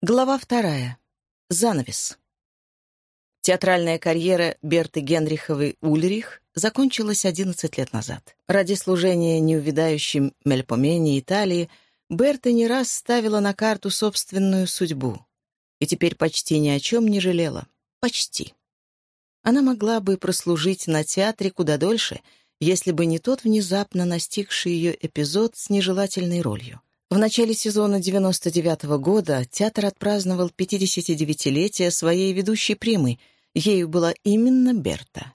Глава вторая. Занавес. Театральная карьера Берты Генриховой Ульрих закончилась 11 лет назад. Ради служения неувидающим Мельпомене Италии Берта не раз ставила на карту собственную судьбу. И теперь почти ни о чем не жалела. Почти. Она могла бы прослужить на театре куда дольше, если бы не тот внезапно настигший ее эпизод с нежелательной ролью. В начале сезона 99 -го года театр отпраздновал 59-летие своей ведущей примы. Ею была именно Берта.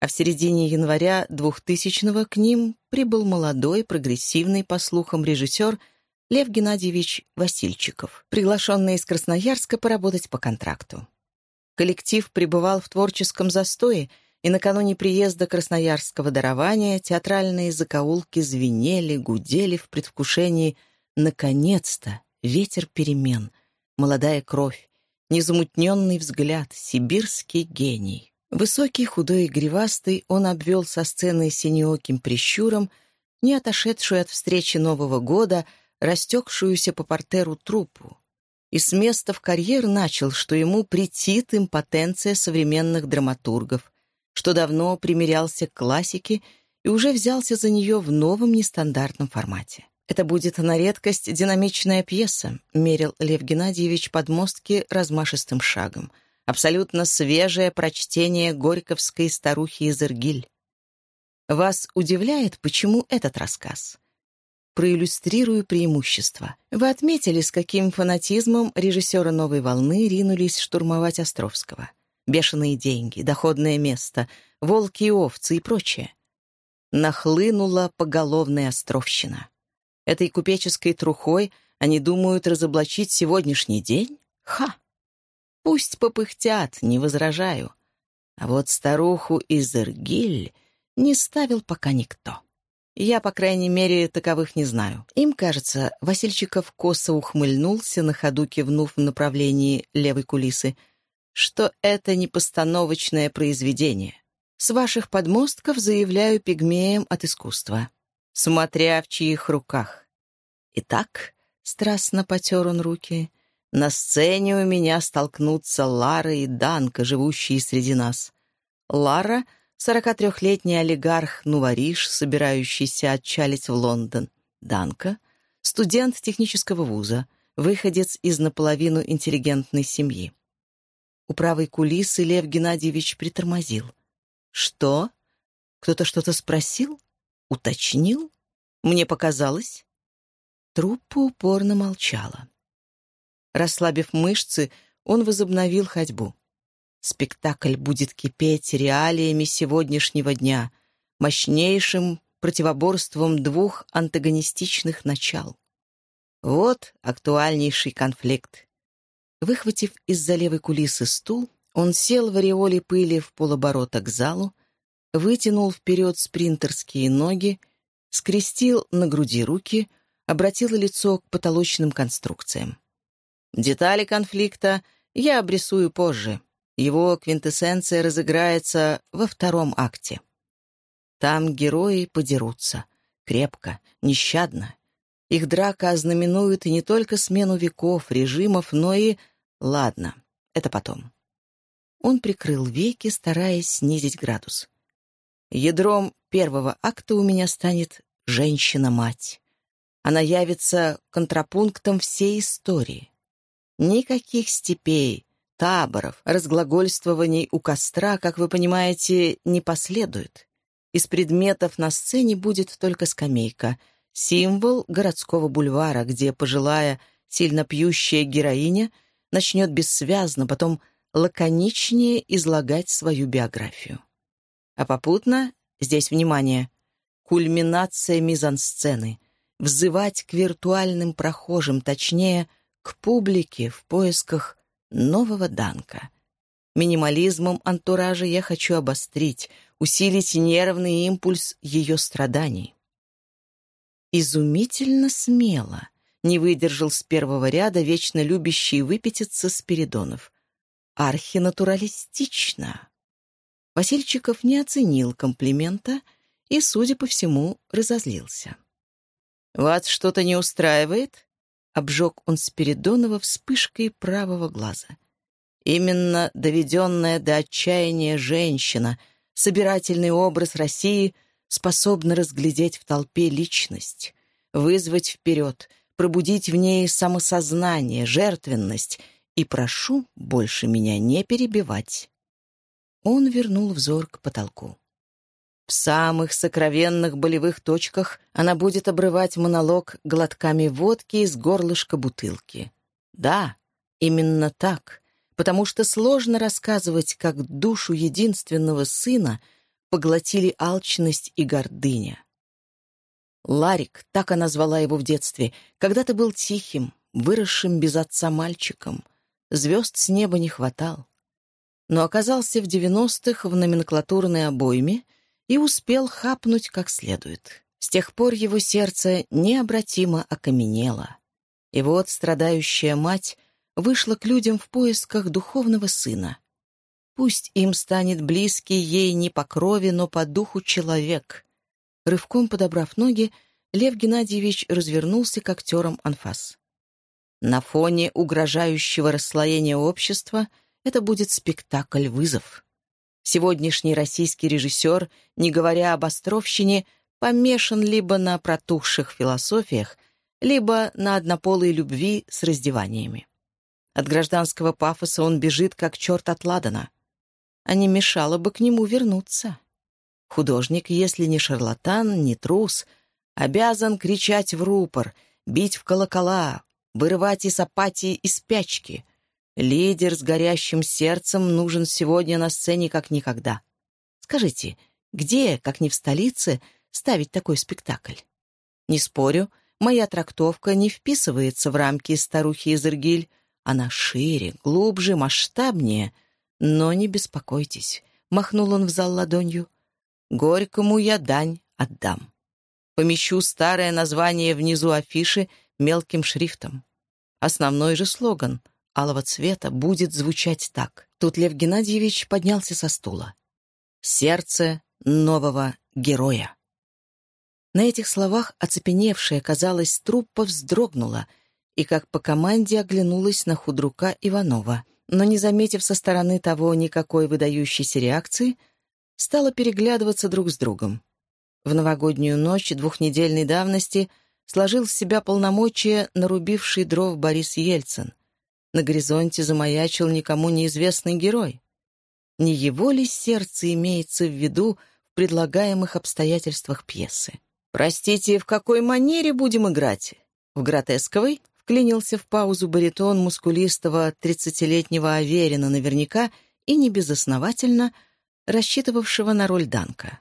А в середине января 2000-го к ним прибыл молодой, прогрессивный, по слухам, режиссер Лев Геннадьевич Васильчиков, приглашенный из Красноярска поработать по контракту. Коллектив пребывал в творческом застое, и накануне приезда красноярского дарования театральные закоулки звенели, гудели в предвкушении – Наконец-то ветер перемен, молодая кровь, незамутненный взгляд, сибирский гений. Высокий, худой и гривастый, он обвел со сцены синеоким прищуром, не отошедшую от встречи Нового года, растекшуюся по портеру труппу. И с места в карьер начал, что ему претит импотенция современных драматургов, что давно примирялся к классике и уже взялся за нее в новом нестандартном формате. Это будет на редкость динамичная пьеса, мерил Лев Геннадьевич подмостки размашистым шагом. Абсолютно свежее прочтение горьковской старухи из Иргиль. Вас удивляет, почему этот рассказ? Проиллюстрирую преимущества. Вы отметили, с каким фанатизмом режиссеры «Новой волны» ринулись штурмовать Островского. Бешеные деньги, доходное место, волки и овцы и прочее. Нахлынула поголовная островщина. Этой купеческой трухой они думают разоблачить сегодняшний день? Ха! Пусть попыхтят, не возражаю. А вот старуху из Иргиль не ставил пока никто. Я, по крайней мере, таковых не знаю. Им кажется, Васильчиков косо ухмыльнулся, на ходу кивнув в направлении левой кулисы, что это не постановочное произведение. С ваших подмостков заявляю пигмеям от искусства смотря в чьих руках. Итак, страстно потер он руки, на сцене у меня столкнутся Лара и Данка, живущие среди нас. Лара — 43-летний олигарх Нувариш, собирающийся отчалить в Лондон. Данка — студент технического вуза, выходец из наполовину интеллигентной семьи. У правой кулисы Лев Геннадьевич притормозил. «Что? Кто-то что-то спросил?» Уточнил? Мне показалось. Труппа упорно молчала. Расслабив мышцы, он возобновил ходьбу. Спектакль будет кипеть реалиями сегодняшнего дня, мощнейшим противоборством двух антагонистичных начал. Вот актуальнейший конфликт. Выхватив из-за левой кулисы стул, он сел в ореоле пыли в полоборота к залу, вытянул вперед спринтерские ноги, скрестил на груди руки, обратил лицо к потолочным конструкциям. Детали конфликта я обрисую позже. Его квинтэссенция разыграется во втором акте. Там герои подерутся. Крепко, нещадно. Их драка ознаменует не только смену веков, режимов, но и... Ладно, это потом. Он прикрыл веки, стараясь снизить градус. Ядром первого акта у меня станет женщина-мать. Она явится контрапунктом всей истории. Никаких степей, таборов, разглагольствований у костра, как вы понимаете, не последует. Из предметов на сцене будет только скамейка, символ городского бульвара, где пожилая, сильно пьющая героиня начнет бессвязно, потом лаконичнее излагать свою биографию. А попутно, здесь внимание, кульминация мизансцены, взывать к виртуальным прохожим, точнее, к публике в поисках нового Данка. Минимализмом антуража я хочу обострить, усилить нервный импульс ее страданий. Изумительно смело не выдержал с первого ряда вечно любящий выпятиться Спиридонов. Архинатуралистично. Васильчиков не оценил комплимента и, судя по всему, разозлился. «Вас что-то не устраивает?» обжег он Спиридонова вспышкой правого глаза. Именно доведенная до отчаяния женщина, собирательный образ России, способна разглядеть в толпе личность, вызвать вперед, пробудить в ней самосознание, жертвенность и прошу больше меня не перебивать. Он вернул взор к потолку. В самых сокровенных болевых точках она будет обрывать монолог глотками водки из горлышка бутылки. Да, именно так, потому что сложно рассказывать, как душу единственного сына поглотили алчность и гордыня. Ларик, так она звала его в детстве, когда-то был тихим, выросшим без отца мальчиком. Звезд с неба не хватал. Но оказался в девяностых в номенклатурной обойме — и успел хапнуть как следует. С тех пор его сердце необратимо окаменело. И вот страдающая мать вышла к людям в поисках духовного сына. Пусть им станет близкий ей не по крови, но по духу человек. Рывком подобрав ноги, Лев Геннадьевич развернулся к актерам анфас. На фоне угрожающего расслоения общества это будет спектакль-вызов. Сегодняшний российский режиссер, не говоря об островщине, помешан либо на протухших философиях, либо на однополой любви с раздеваниями. От гражданского пафоса он бежит, как черт от ладана. А не мешало бы к нему вернуться. Художник, если не шарлатан, не трус, обязан кричать в рупор, бить в колокола, вырывать из апатии и спячки, Лидер с горящим сердцем нужен сегодня на сцене как никогда. Скажите, где, как не в столице, ставить такой спектакль? Не спорю, моя трактовка не вписывается в рамки старухи из Иргиль. Она шире, глубже, масштабнее. Но не беспокойтесь, — махнул он в зал ладонью. Горькому я дань отдам. Помещу старое название внизу афиши мелким шрифтом. Основной же слоган — алого цвета будет звучать так. Тут Лев Геннадьевич поднялся со стула. «Сердце нового героя». На этих словах оцепеневшая, казалось, труппа вздрогнула и, как по команде, оглянулась на худрука Иванова, но, не заметив со стороны того никакой выдающейся реакции, стала переглядываться друг с другом. В новогоднюю ночь двухнедельной давности сложил в себя полномочия нарубивший дров Борис Ельцин — на горизонте замаячил никому неизвестный герой. Не его ли сердце имеется в виду в предлагаемых обстоятельствах пьесы? «Простите, в какой манере будем играть? В гротесковой?» Вклинился в паузу баритон мускулистого тридцатилетнего Аверина наверняка и небезосновательно рассчитывавшего на роль Данка.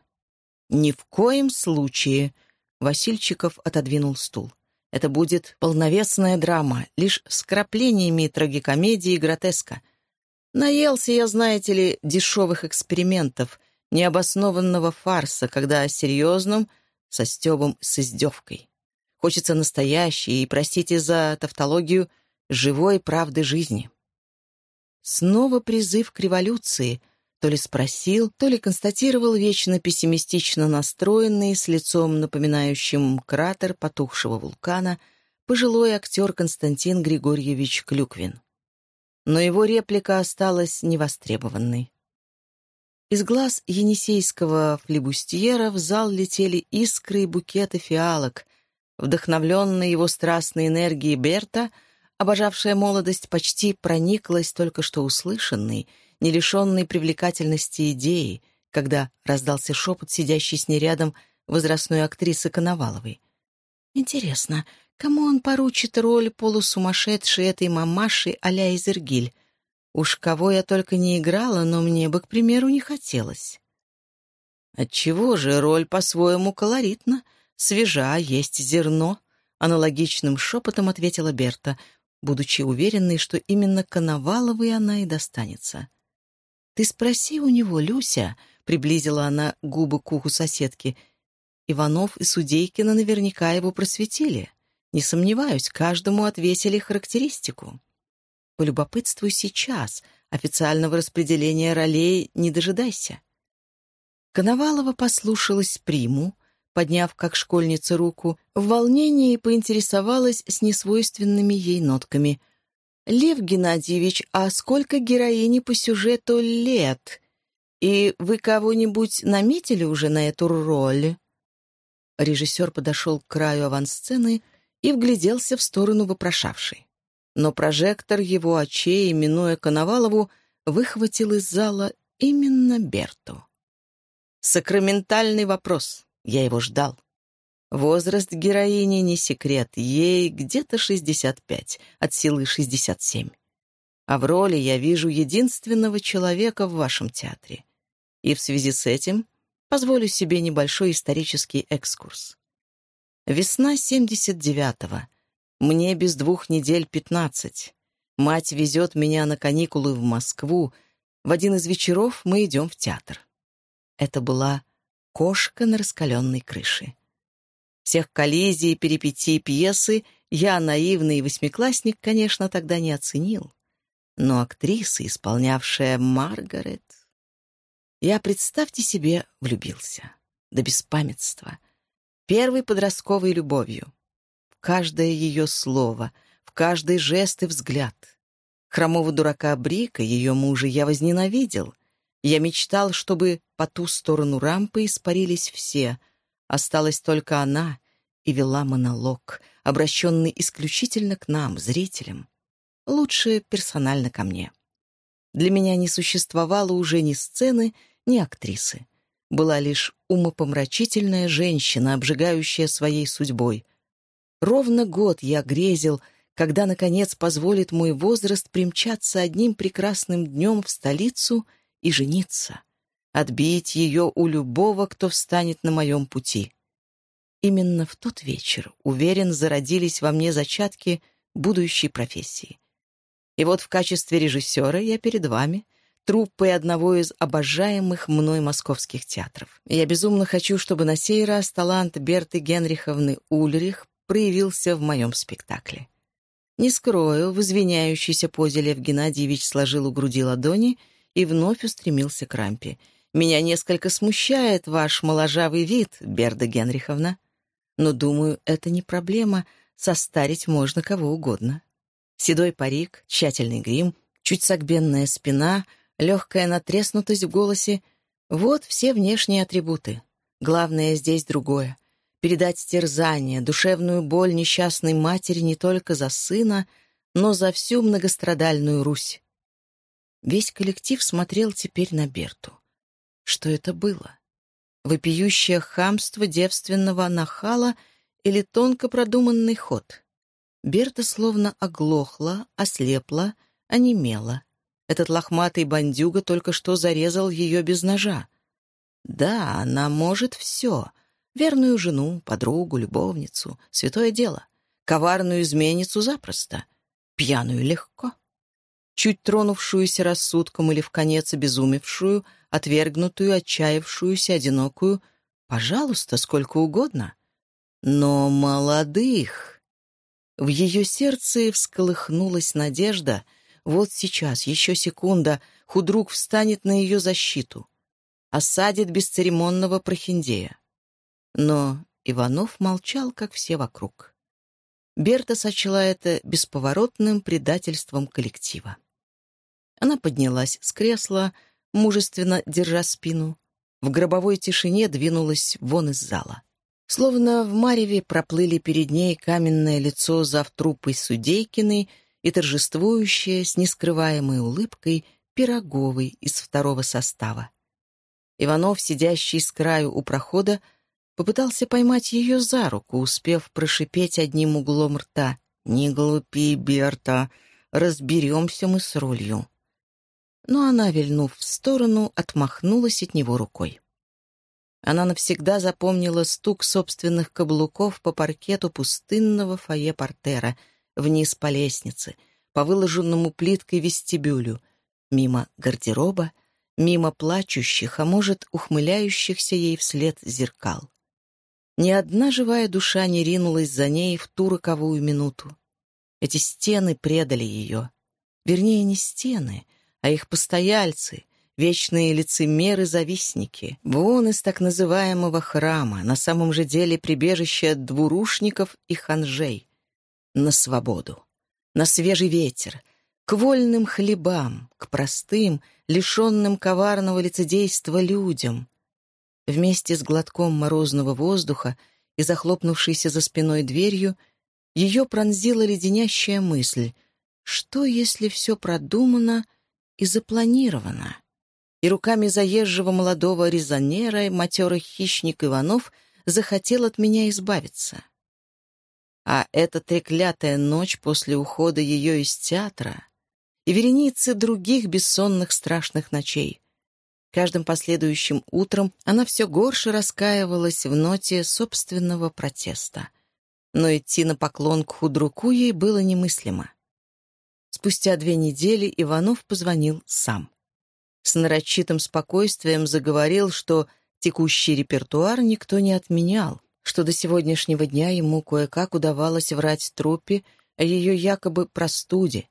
«Ни в коем случае!» — Васильчиков отодвинул стул. Это будет полновесная драма, лишь с краплениями трагикомедии и гротеска. Наелся я, знаете ли, дешевых экспериментов, необоснованного фарса, когда о серьезном со стебом с издевкой. Хочется настоящей и, простите за тавтологию, живой правды жизни. Снова призыв к революции, то ли спросил, то ли констатировал вечно пессимистично настроенный, с лицом напоминающим кратер потухшего вулкана, пожилой актер Константин Григорьевич Клюквин. Но его реплика осталась невостребованной. Из глаз енисейского флебустьера в зал летели искры и букеты фиалок. Вдохновленная его страстной энергией Берта, обожавшая молодость, почти прониклась только что услышанной — не лишенной привлекательности идеи, когда раздался шепот сидящей с ней рядом возрастной актрисы Коноваловой. «Интересно, кому он поручит роль полусумасшедшей этой мамаши а-ля Изергиль? Уж кого я только не играла, но мне бы, к примеру, не хотелось». «Отчего же роль по-своему колоритна, свежа, есть зерно?» Аналогичным шепотом ответила Берта, будучи уверенной, что именно Коноваловой она и достанется. «Ты спроси у него, Люся», — приблизила она губы к уху соседки. Иванов и Судейкина наверняка его просветили. Не сомневаюсь, каждому отвесили характеристику. Полюбопытствуй сейчас, официального распределения ролей не дожидайся. Коновалова послушалась приму, подняв, как школьница, руку, в волнении поинтересовалась с несвойственными ей нотками. «Лев Геннадьевич, а сколько героини по сюжету лет? И вы кого-нибудь наметили уже на эту роль?» Режиссер подошел к краю авансцены и вгляделся в сторону вопрошавшей. Но прожектор его очей, минуя Коновалову, выхватил из зала именно Берту. Сакраментальный вопрос. Я его ждал. Возраст героини не секрет. Ей где-то 65, от силы 67. А в роли я вижу единственного человека в вашем театре. И в связи с этим позволю себе небольшой исторический экскурс. Весна 79-го. Мне без двух недель 15. Мать везет меня на каникулы в Москву. В один из вечеров мы идем в театр. Это была кошка на раскаленной крыше. Всех коллизий и перипетий пьесы я, наивный восьмиклассник, конечно, тогда не оценил. Но актриса, исполнявшая Маргарет... Я, представьте себе, влюбился. До беспамятства. Первой подростковой любовью. В каждое ее слово, в каждый жест и взгляд. Хромого дурака Брика, ее мужа, я возненавидел. Я мечтал, чтобы по ту сторону рампы испарились все. Осталась только она и вела монолог, обращенный исключительно к нам, зрителям. Лучше персонально ко мне. Для меня не существовало уже ни сцены, ни актрисы. Была лишь умопомрачительная женщина, обжигающая своей судьбой. Ровно год я грезил, когда, наконец, позволит мой возраст примчаться одним прекрасным днем в столицу — и жениться, отбить ее у любого, кто встанет на моем пути. Именно в тот вечер, уверен, зародились во мне зачатки будущей профессии. И вот в качестве режиссера я перед вами, труппой одного из обожаемых мной московских театров. Я безумно хочу, чтобы на сей раз талант Берты Генриховны Ульрих проявился в моем спектакле. Не скрою, в извиняющейся позе Лев Геннадьевич сложил у груди ладони — и вновь устремился к рампе. «Меня несколько смущает ваш моложавый вид, Берда Генриховна. Но, думаю, это не проблема, состарить можно кого угодно. Седой парик, тщательный грим, чуть согбенная спина, легкая натреснутость в голосе — вот все внешние атрибуты. Главное здесь другое — передать терзание, душевную боль несчастной матери не только за сына, но за всю многострадальную Русь. Весь коллектив смотрел теперь на Берту. Что это было? Вопиющее хамство девственного нахала или тонко продуманный ход? Берта словно оглохла, ослепла, онемела. Этот лохматый бандюга только что зарезал ее без ножа. Да, она может все. Верную жену, подругу, любовницу, святое дело. Коварную изменницу запросто. Пьяную легко чуть тронувшуюся рассудком или в конец обезумевшую, отвергнутую, отчаявшуюся, одинокую, пожалуйста, сколько угодно. Но молодых... В ее сердце всколыхнулась надежда. Вот сейчас, еще секунда, худрук встанет на ее защиту. Осадит бесцеремонного прохиндея. Но Иванов молчал, как все вокруг. Берта сочла это бесповоротным предательством коллектива. Она поднялась с кресла, мужественно держа спину. В гробовой тишине двинулась вон из зала. Словно в Мареве проплыли перед ней каменное лицо завтрупой Судейкиной и торжествующее с нескрываемой улыбкой Пироговой из второго состава. Иванов, сидящий с краю у прохода, Попытался поймать ее за руку, успев прошипеть одним углом рта. «Не глупи, Берта, разберемся мы с ролью». Но она, вильнув в сторону, отмахнулась от него рукой. Она навсегда запомнила стук собственных каблуков по паркету пустынного фойе портера, вниз по лестнице, по выложенному плиткой вестибюлю, мимо гардероба, мимо плачущих, а может, ухмыляющихся ей вслед зеркал. Ни одна живая душа не ринулась за ней в ту роковую минуту. Эти стены предали ее. Вернее, не стены, а их постояльцы, вечные лицемеры-завистники, вон из так называемого храма, на самом же деле прибежище двурушников и ханжей. На свободу, на свежий ветер, к вольным хлебам, к простым, лишенным коварного лицедейства людям. Вместе с глотком морозного воздуха и захлопнувшейся за спиной дверью ее пронзила леденящая мысль, что если все продумано и запланировано? И руками заезжего молодого резонера матерый хищник Иванов захотел от меня избавиться. А эта треклятая ночь после ухода ее из театра и вереницы других бессонных страшных ночей. Каждым последующим утром она все горше раскаивалась в ноте собственного протеста. Но идти на поклон к худруку ей было немыслимо. Спустя две недели Иванов позвонил сам. С нарочитым спокойствием заговорил, что текущий репертуар никто не отменял, что до сегодняшнего дня ему кое-как удавалось врать труппе о ее якобы простуде,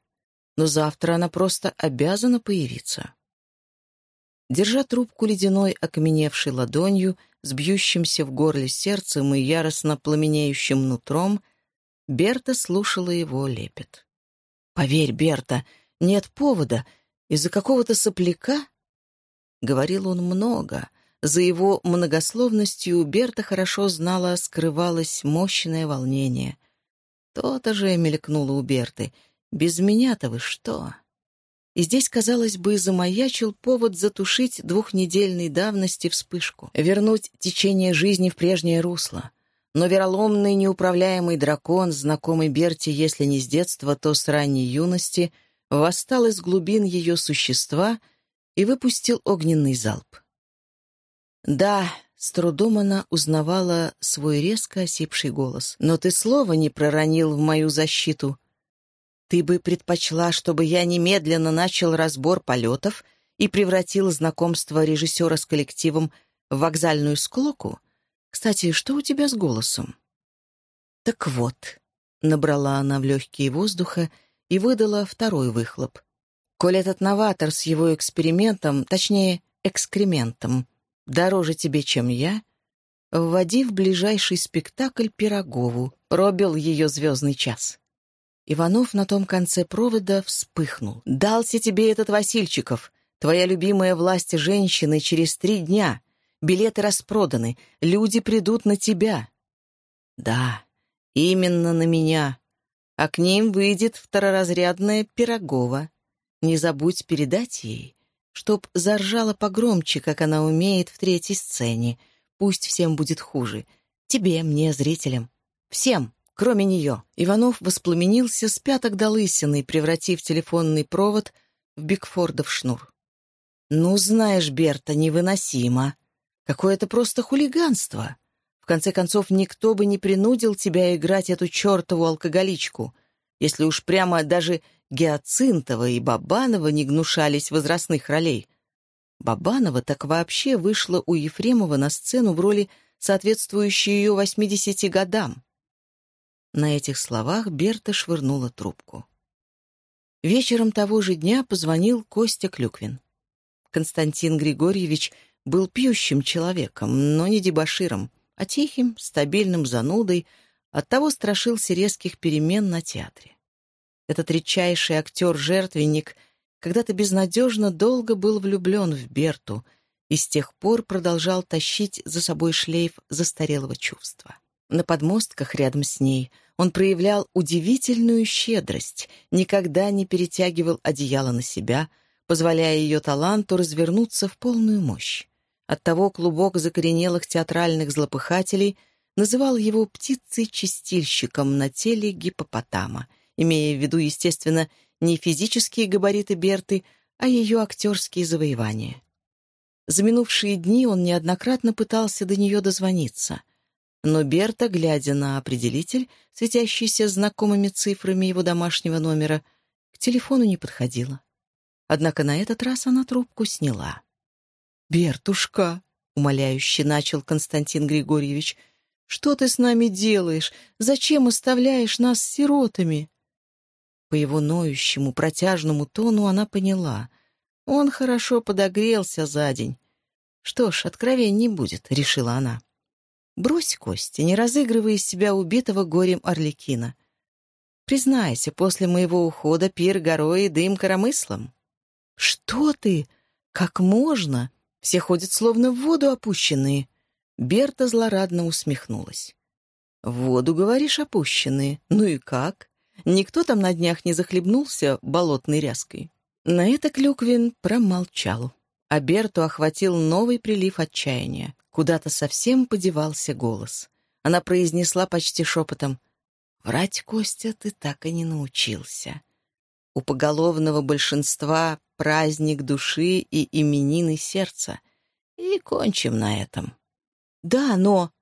но завтра она просто обязана появиться. Держа трубку ледяной, окаменевшей ладонью, с бьющимся в горле сердцем и яростно пламенеющим нутром, Берта слушала его лепет. «Поверь, Берта, нет повода. Из-за какого-то сопляка?» Говорил он много. За его многословностью Берта хорошо знала, скрывалось мощное волнение. То-то же мелькнуло у Берты. «Без меня-то вы что?» И здесь, казалось бы, замаячил повод затушить двухнедельной давности вспышку, вернуть течение жизни в прежнее русло. Но вероломный неуправляемый дракон, знакомый Берти, если не с детства, то с ранней юности, восстал из глубин ее существа и выпустил огненный залп. Да, с трудом она узнавала свой резко осипший голос. «Но ты слова не проронил в мою защиту. Ты бы предпочла, чтобы я немедленно начал разбор полетов и превратил знакомство режиссера с коллективом в вокзальную склоку? Кстати, что у тебя с голосом?» «Так вот», — набрала она в легкие воздуха и выдала второй выхлоп. «Коль этот новатор с его экспериментом, точнее, экскрементом, дороже тебе, чем я, вводи в ближайший спектакль Пирогову, пробил ее звездный час». Иванов на том конце провода вспыхнул. «Дался тебе этот Васильчиков, твоя любимая власть женщины через три дня. Билеты распроданы, люди придут на тебя». «Да, именно на меня. А к ним выйдет второразрядная Пирогова. Не забудь передать ей, чтоб заржала погромче, как она умеет в третьей сцене. Пусть всем будет хуже. Тебе, мне, зрителям. Всем!» Кроме нее, Иванов воспламенился с пяток до лысины, превратив телефонный провод в Бигфордов шнур. «Ну, знаешь, Берта, невыносимо. Какое-то просто хулиганство. В конце концов, никто бы не принудил тебя играть эту чертову алкоголичку, если уж прямо даже Геоцинтова и Бабанова не гнушались возрастных ролей. Бабанова так вообще вышла у Ефремова на сцену в роли, соответствующей ее 80 годам. На этих словах Берта швырнула трубку. Вечером того же дня позвонил Костя Клюквин. Константин Григорьевич был пьющим человеком, но не дебоширом, а тихим, стабильным занудой, оттого страшился резких перемен на театре. Этот редчайший актер-жертвенник когда-то безнадежно долго был влюблен в Берту и с тех пор продолжал тащить за собой шлейф застарелого чувства. На подмостках рядом с ней он проявлял удивительную щедрость, никогда не перетягивал одеяло на себя, позволяя ее таланту развернуться в полную мощь. Оттого клубок закоренелых театральных злопыхателей называл его птицей-чистильщиком на теле гипопотама, имея в виду, естественно, не физические габариты Берты, а ее актерские завоевания. За минувшие дни он неоднократно пытался до нее дозвониться — но Берта, глядя на определитель, светящийся знакомыми цифрами его домашнего номера, к телефону не подходила. Однако на этот раз она трубку сняла. «Бертушка!» — умоляюще начал Константин Григорьевич. «Что ты с нами делаешь? Зачем оставляешь нас сиротами?» По его ноющему, протяжному тону она поняла. Он хорошо подогрелся за день. Что ж, откровень не будет, — решила она. Брось кости, не разыгрывай из себя убитого горем Орликина. Признайся, после моего ухода пир горой и дым коромыслом. Что ты? Как можно? Все ходят словно в воду опущенные. Берта злорадно усмехнулась. «В воду, говоришь, опущенные. Ну и как? Никто там на днях не захлебнулся болотной ряской?» На это Клюквин промолчал. А Берту охватил новый прилив отчаяния. Куда-то совсем подевался голос. Она произнесла почти шепотом. «Врать, Костя, ты так и не научился. У поголовного большинства праздник души и именины сердца. И кончим на этом». «Да, но...»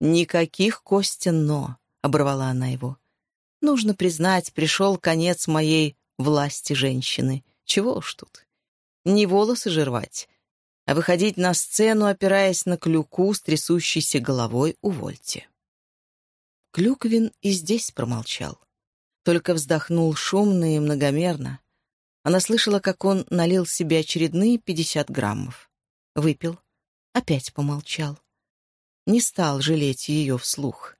«Никаких, Костя, но...» — оборвала она его. «Нужно признать, пришел конец моей власти женщины. Чего уж тут. Не волосы же рвать, а выходить на сцену, опираясь на клюку с трясущейся головой, увольте». Клюквин и здесь промолчал. Только вздохнул шумно и многомерно. Она слышала, как он налил себе очередные пятьдесят граммов. Выпил. Опять помолчал не стал жалеть ее вслух.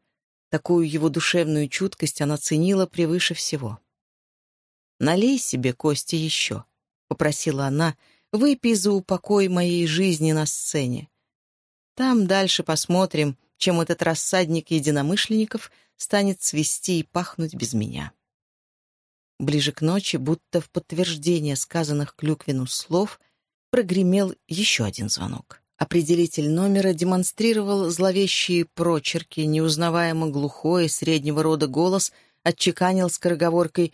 Такую его душевную чуткость она ценила превыше всего. «Налей себе, Кости, еще», — попросила она, — «выпей за упокой моей жизни на сцене. Там дальше посмотрим, чем этот рассадник единомышленников станет цвести и пахнуть без меня». Ближе к ночи, будто в подтверждение сказанных Клюквину слов, прогремел еще один звонок. Определитель номера демонстрировал зловещие прочерки, неузнаваемо глухой, среднего рода голос отчеканил скороговоркой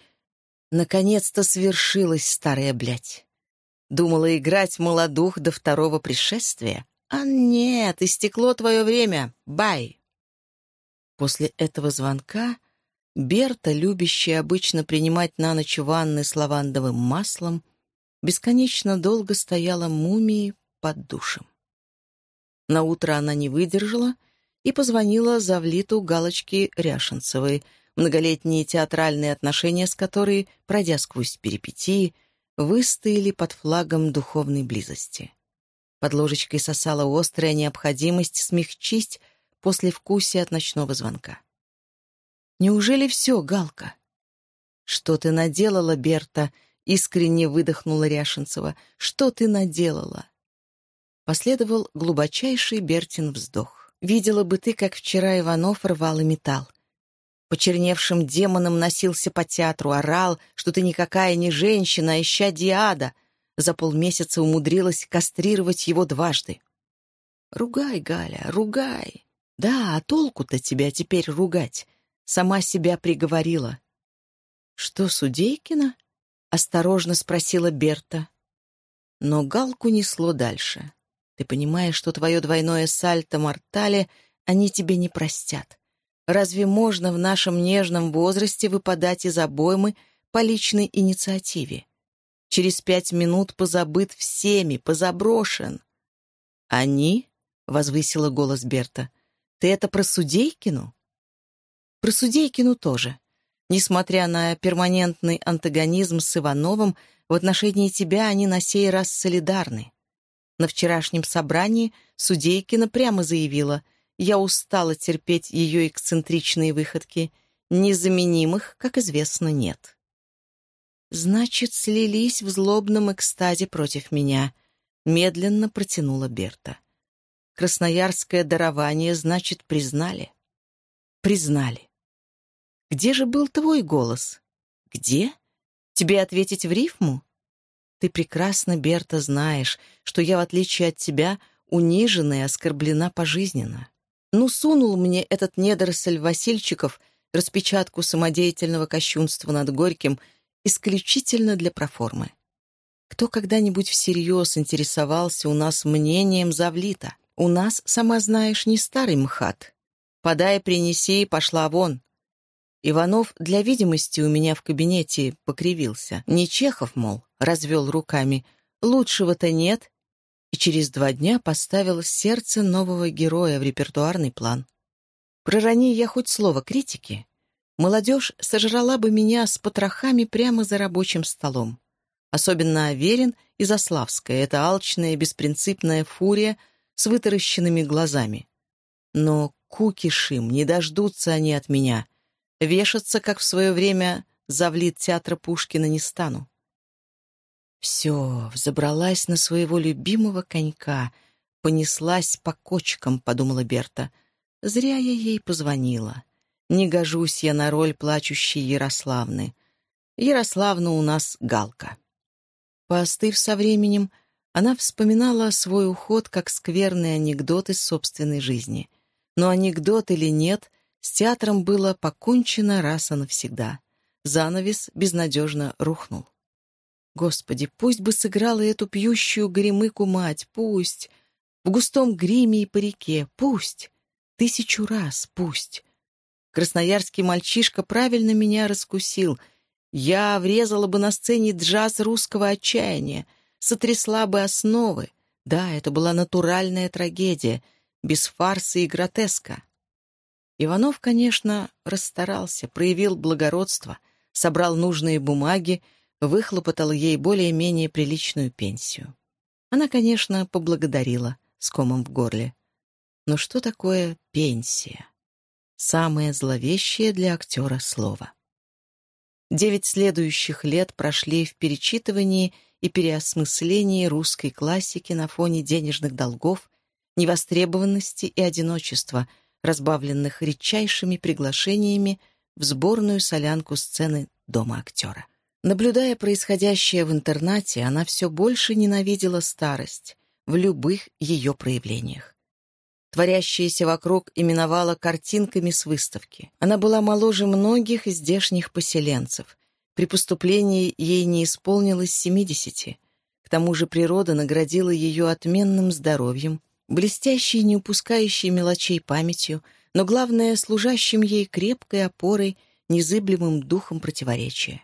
«Наконец-то свершилась старая блядь!» Думала играть молодух до второго пришествия? А нет, истекло твое время. Бай! После этого звонка Берта, любящая обычно принимать на ночь ванны с лавандовым маслом, бесконечно долго стояла мумией под душем. На утро она не выдержала и позвонила Завлиту галочки Ряшенцевой, многолетние театральные отношения с которой, пройдя сквозь перипетии, выстояли под флагом духовной близости. Под ложечкой сосала острая необходимость смягчить послевкусие от ночного звонка. «Неужели все, Галка?» «Что ты наделала, Берта?» — искренне выдохнула Ряшенцева. «Что ты наделала?» Последовал глубочайший Бертин вздох. «Видела бы ты, как вчера Иванов рвал и металл. Почерневшим демоном носился по театру, орал, что ты никакая не женщина, а ища диада. За полмесяца умудрилась кастрировать его дважды. Ругай, Галя, ругай. Да, а толку-то тебя теперь ругать? Сама себя приговорила. Что, Судейкина? Осторожно спросила Берта. Но Галку несло дальше. Ты понимаешь, что твое двойное сальто-мортале они тебе не простят. Разве можно в нашем нежном возрасте выпадать из обоймы по личной инициативе? Через пять минут позабыт всеми, позаброшен. «Они?» — возвысила голос Берта. «Ты это про Судейкину?» «Про Судейкину тоже. Несмотря на перманентный антагонизм с Ивановым, в отношении тебя они на сей раз солидарны. На вчерашнем собрании Судейкина прямо заявила, «Я устала терпеть ее эксцентричные выходки. Незаменимых, как известно, нет». «Значит, слились в злобном экстазе против меня», — медленно протянула Берта. «Красноярское дарование, значит, признали?» «Признали. Где же был твой голос? Где? Тебе ответить в рифму? Ты прекрасно, Берта, знаешь, что я, в отличие от тебя, унижена и оскорблена пожизненно. Ну, сунул мне этот недоросль Васильчиков распечатку самодеятельного кощунства над Горьким исключительно для проформы. Кто когда-нибудь всерьез интересовался у нас мнением Завлита? У нас, сама знаешь, не старый мхат. Подай, принеси, пошла вон. Иванов для видимости у меня в кабинете покривился. Не Чехов, мол, развел руками. Лучшего-то нет. И через два дня поставил сердце нового героя в репертуарный план. Пророни я хоть слово критики. Молодежь сожрала бы меня с потрохами прямо за рабочим столом. Особенно Аверин и Заславская — это алчная, беспринципная фурия с вытаращенными глазами. Но кукишим, не дождутся они от меня. Вешаться, как в свое время завлит театра Пушкина, не стану. Все, взобралась на своего любимого конька, понеслась по кочкам, подумала Берта. Зря я ей позвонила. Не гожусь я на роль плачущей Ярославны. Ярославна у нас галка. Поостыв со временем, она вспоминала свой уход как скверный анекдот из собственной жизни. Но анекдот или нет, с театром было покончено раз и навсегда. Занавес безнадежно рухнул. Господи, пусть бы сыграла эту пьющую гремыку мать, пусть. В густом гриме и парике, пусть. Тысячу раз, пусть. Красноярский мальчишка правильно меня раскусил. Я врезала бы на сцене джаз русского отчаяния, сотрясла бы основы. Да, это была натуральная трагедия, без фарса и гротеска. Иванов, конечно, расстарался, проявил благородство, собрал нужные бумаги, выхлопотал ей более-менее приличную пенсию. Она, конечно, поблагодарила с комом в горле. Но что такое пенсия? Самое зловещее для актера слово. Девять следующих лет прошли в перечитывании и переосмыслении русской классики на фоне денежных долгов, невостребованности и одиночества, разбавленных редчайшими приглашениями в сборную солянку сцены Дома актера. Наблюдая происходящее в интернате, она все больше ненавидела старость в любых ее проявлениях. Творящееся вокруг именовала картинками с выставки. Она была моложе многих здешних поселенцев. При поступлении ей не исполнилось семидесяти. К тому же природа наградила ее отменным здоровьем, блестящей, не упускающей мелочей памятью, но, главное, служащим ей крепкой опорой, незыблемым духом противоречия.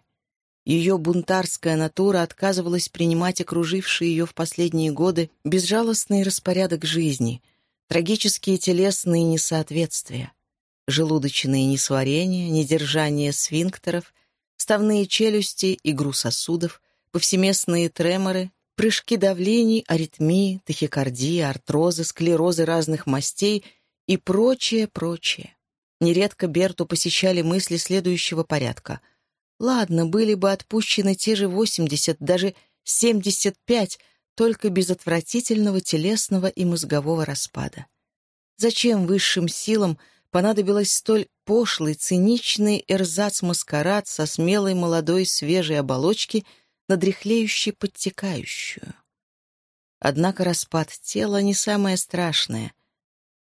Ее бунтарская натура отказывалась принимать окруживший ее в последние годы безжалостный распорядок жизни, трагические телесные несоответствия, желудочные несварения, недержание сфинктеров, ставные челюсти, игру сосудов, повсеместные треморы, прыжки давлений, аритмии, тахикардии, артрозы, склерозы разных мастей и прочее, прочее. Нередко Берту посещали мысли следующего порядка — Ладно, были бы отпущены те же 80, даже 75, только без отвратительного телесного и мозгового распада. Зачем высшим силам понадобилось столь пошлый, циничный эрзац-маскарад со смелой молодой свежей оболочки на дряхлеющей подтекающую? Однако распад тела не самое страшное.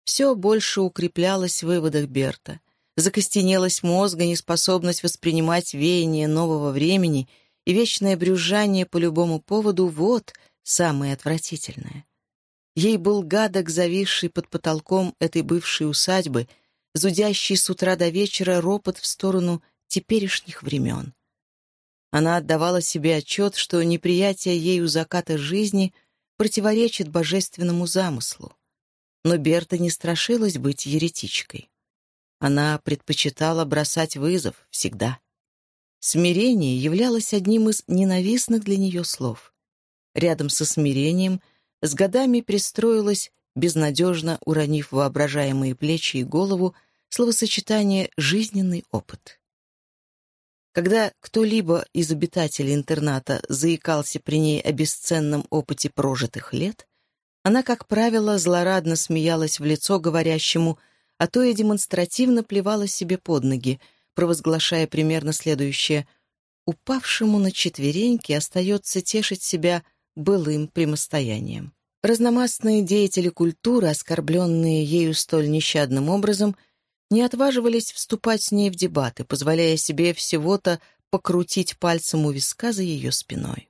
Все больше укреплялось в выводах Берта закостенелость мозга, неспособность воспринимать веяние нового времени и вечное брюзжание по любому поводу — вот самое отвратительное. Ей был гадок, зависший под потолком этой бывшей усадьбы, зудящий с утра до вечера ропот в сторону теперешних времен. Она отдавала себе отчет, что неприятие ею заката жизни противоречит божественному замыслу. Но Берта не страшилась быть еретичкой. Она предпочитала бросать вызов всегда. Смирение являлось одним из ненавистных для нее слов. Рядом со смирением с годами пристроилось, безнадежно уронив воображаемые плечи и голову, словосочетание «жизненный опыт». Когда кто-либо из обитателей интерната заикался при ней о бесценном опыте прожитых лет, она, как правило, злорадно смеялась в лицо говорящему а то и демонстративно плевала себе под ноги, провозглашая примерно следующее «Упавшему на четвереньки остается тешить себя былым прямостоянием». Разномастные деятели культуры, оскорбленные ею столь нещадным образом, не отваживались вступать с ней в дебаты, позволяя себе всего-то покрутить пальцем у виска за ее спиной.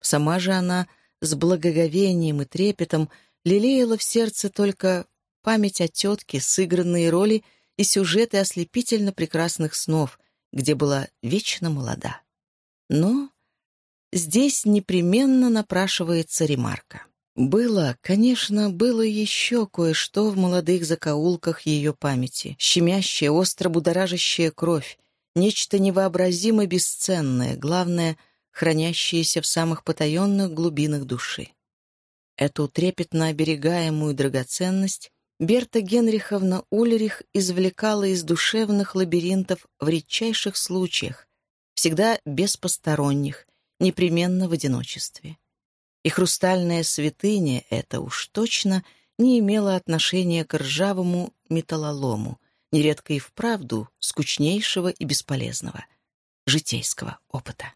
Сама же она с благоговением и трепетом лелеяла в сердце только память о тетке, сыгранные роли и сюжеты ослепительно прекрасных снов, где была вечно молода. Но здесь непременно напрашивается ремарка. Было, конечно, было еще кое-что в молодых закоулках ее памяти, щемящее, остро будоражащее кровь, нечто невообразимо бесценное, главное, хранящиеся в самых потаенных глубинах души. Эту трепетно оберегаемую драгоценность Берта Генриховна Ульрих извлекала из душевных лабиринтов в редчайших случаях, всегда без посторонних, непременно в одиночестве. И хрустальная святыня эта уж точно не имела отношения к ржавому металлолому, нередко и вправду скучнейшего и бесполезного, житейского опыта.